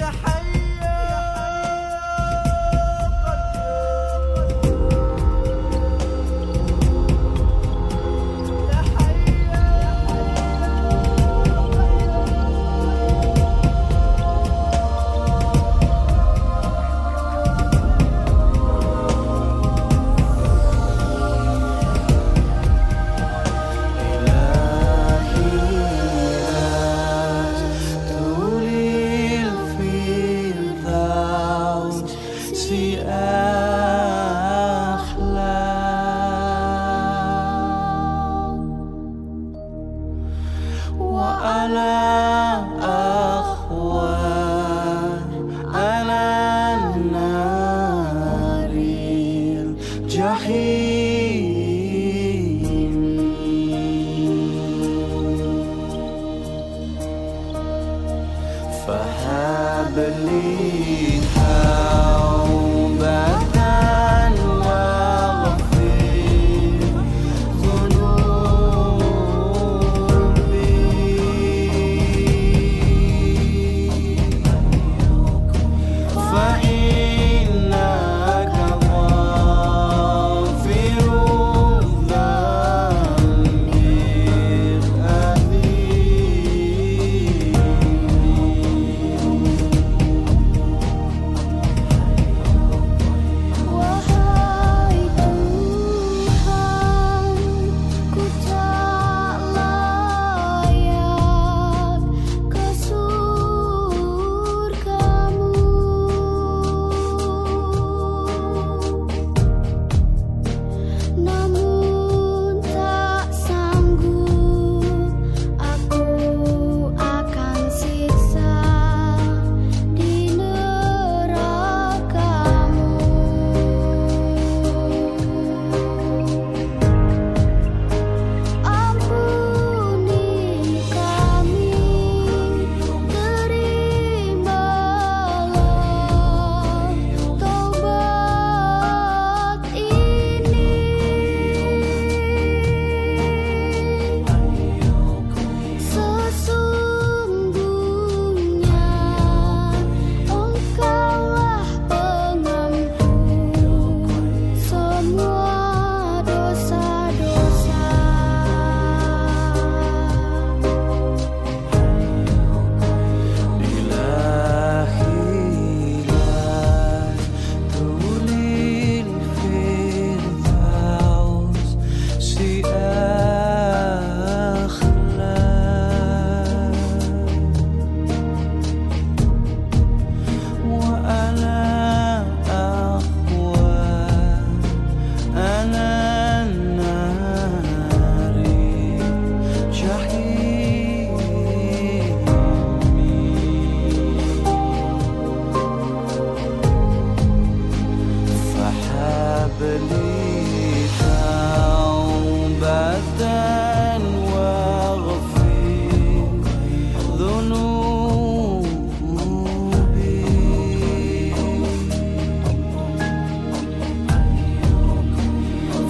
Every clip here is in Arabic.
يا حي وأنا أخوان أنا النار الجحيم. فهب لي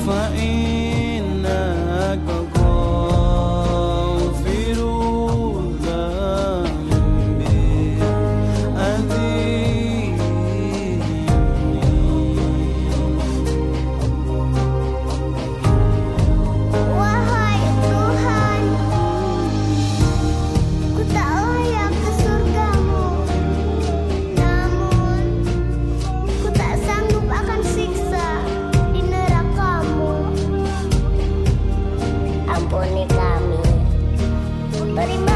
שפעים But